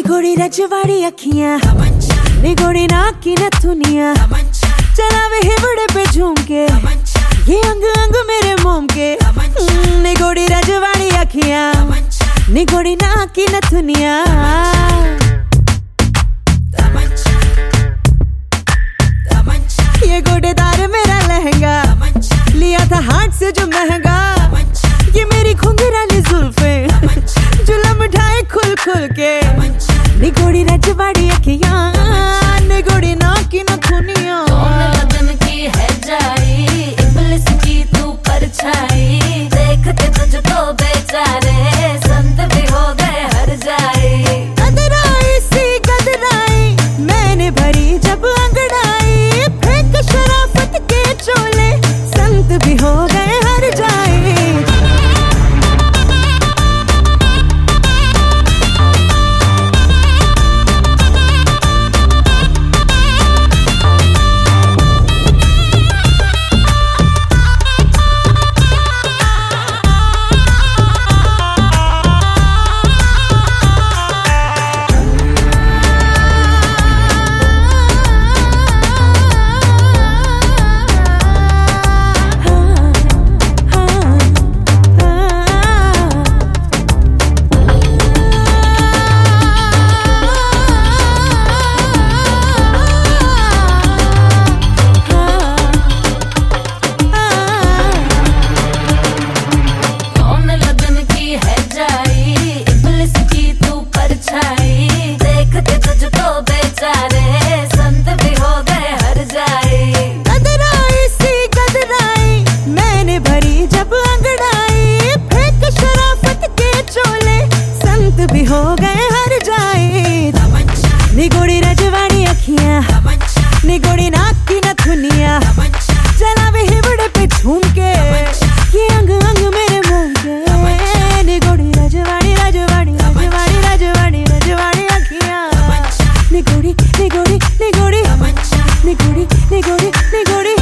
निगोड़ी रजवाड़ी अखियाँ। निगोड़ी नाक की नथुनिया चला वे हे बड़े पे झूमके। ये अंग अंग मेरे मोम के निगोड़ी रजवाड़ी अखियाँ। निगोड़ी नाक की नथुनिया ये गोडेदार मेरा लहंगा। लिया था हाथ से जो महँगा। ये मेरी खुंगरा निगोड़ी रजवाड़ी अखियाँ। निगोड़ी नाक की नथुनिया चला भी हिबड़े पे झूम के अंग अंग मेरे मुँह के निगोड़ी रजवाड़ी रजवाड़ी रजवाड़ी रजवाड़ी रजवाड़ी अखियाँ। निगोड़ी निगोड़ी। निगोड़ी निगोड़ी निगोड़ी निगोड़ी।